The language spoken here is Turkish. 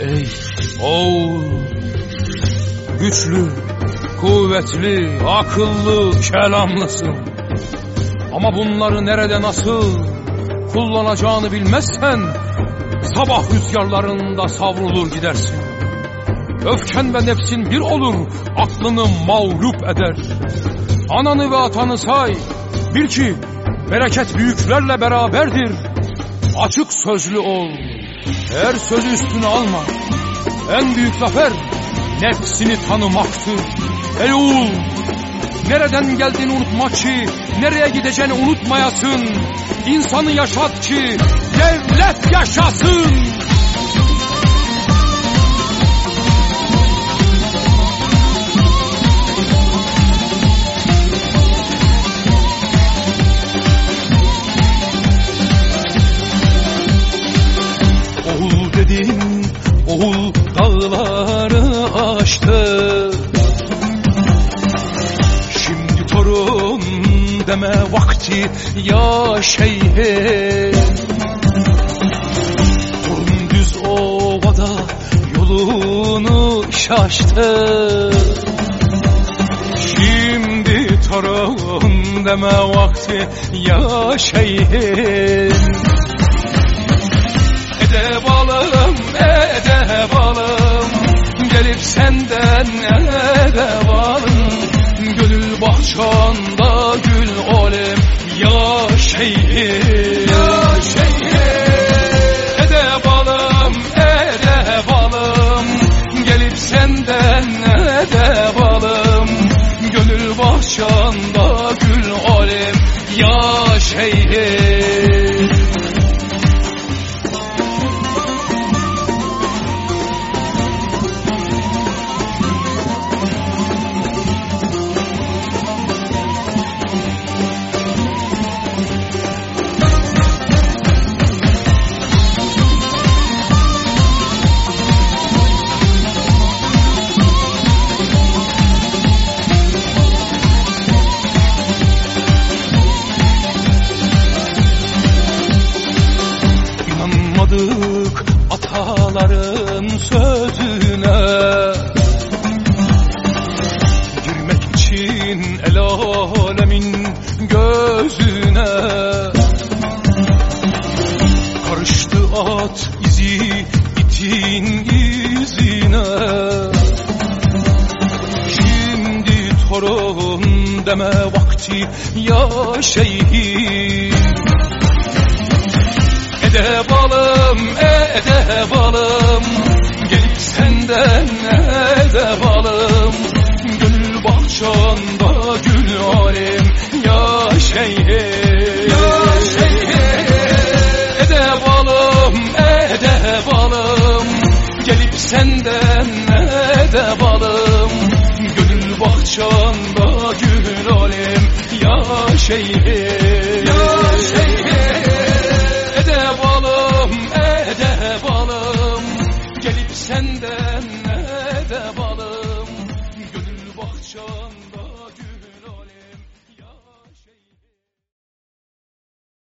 Ey oğul Güçlü, kuvvetli, akıllı, kelamlısın. Ama bunları nerede nasıl kullanacağını bilmezsen Sabah rüzgarlarında savrulur gidersin. Öfken ve nefsin bir olur Aklını mağlup eder. Ananı ve atanı say Bil ki bereket büyüklerle beraberdir. Açık sözlü ol Her sözü üstüne alma. En büyük zafer Nefsini tanımaktır Ey oğul Nereden geldiğini unutma ki Nereye gideceğini unutmayasın. İnsanı yaşat ki Devlet yaşasın dağları aştı. Şimdi torun deme vakti ya şeyhe. Torun düz ovada yolunu şaştı. Şimdi torun deme vakti ya şeyhe. Ede balım, ede balım Gelip senden ede balım Gönül bahçanda gül olim Ya şeyhim Ya şeyhim Ede balım, ede balım Gelip senden ede balım Gönül bahçanda gül olim Ya şeyhim ataların sözüne Girmek için el alemin gözüne. Karıştı at izi itin izine. Şimdi torun deme vakti ya şeyhim Ede balım, ede balım Gelip senden ede balım Gönül bahçanda gül alim. Ya şeyhim Ya şeyhim Ede balım, ede balım Gelip senden ede balım Gönül bahçanda gül alim. Ya şeyhim choice.